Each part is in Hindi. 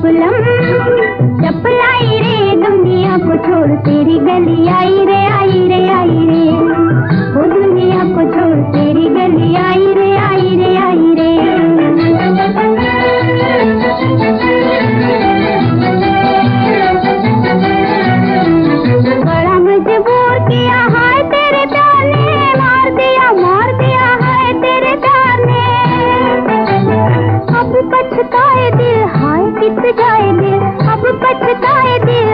kulam कित जाए दिल अब पछताए दिल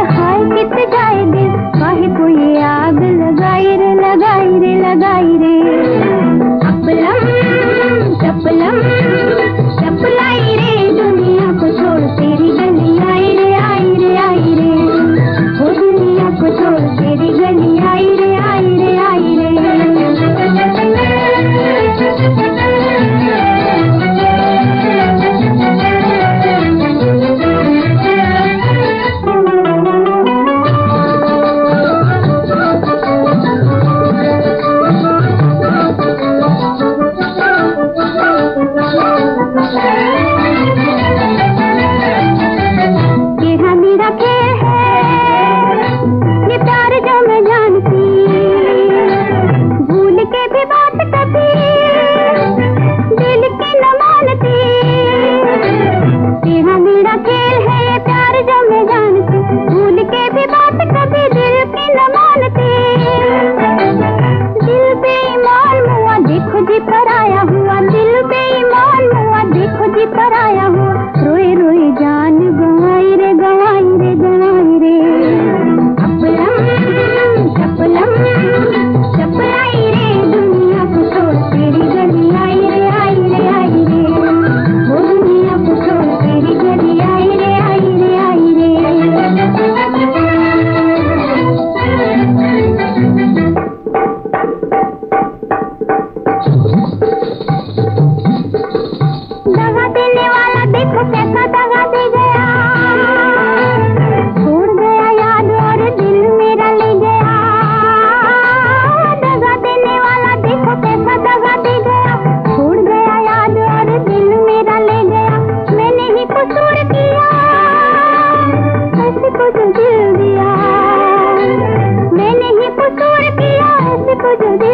para allá. को जो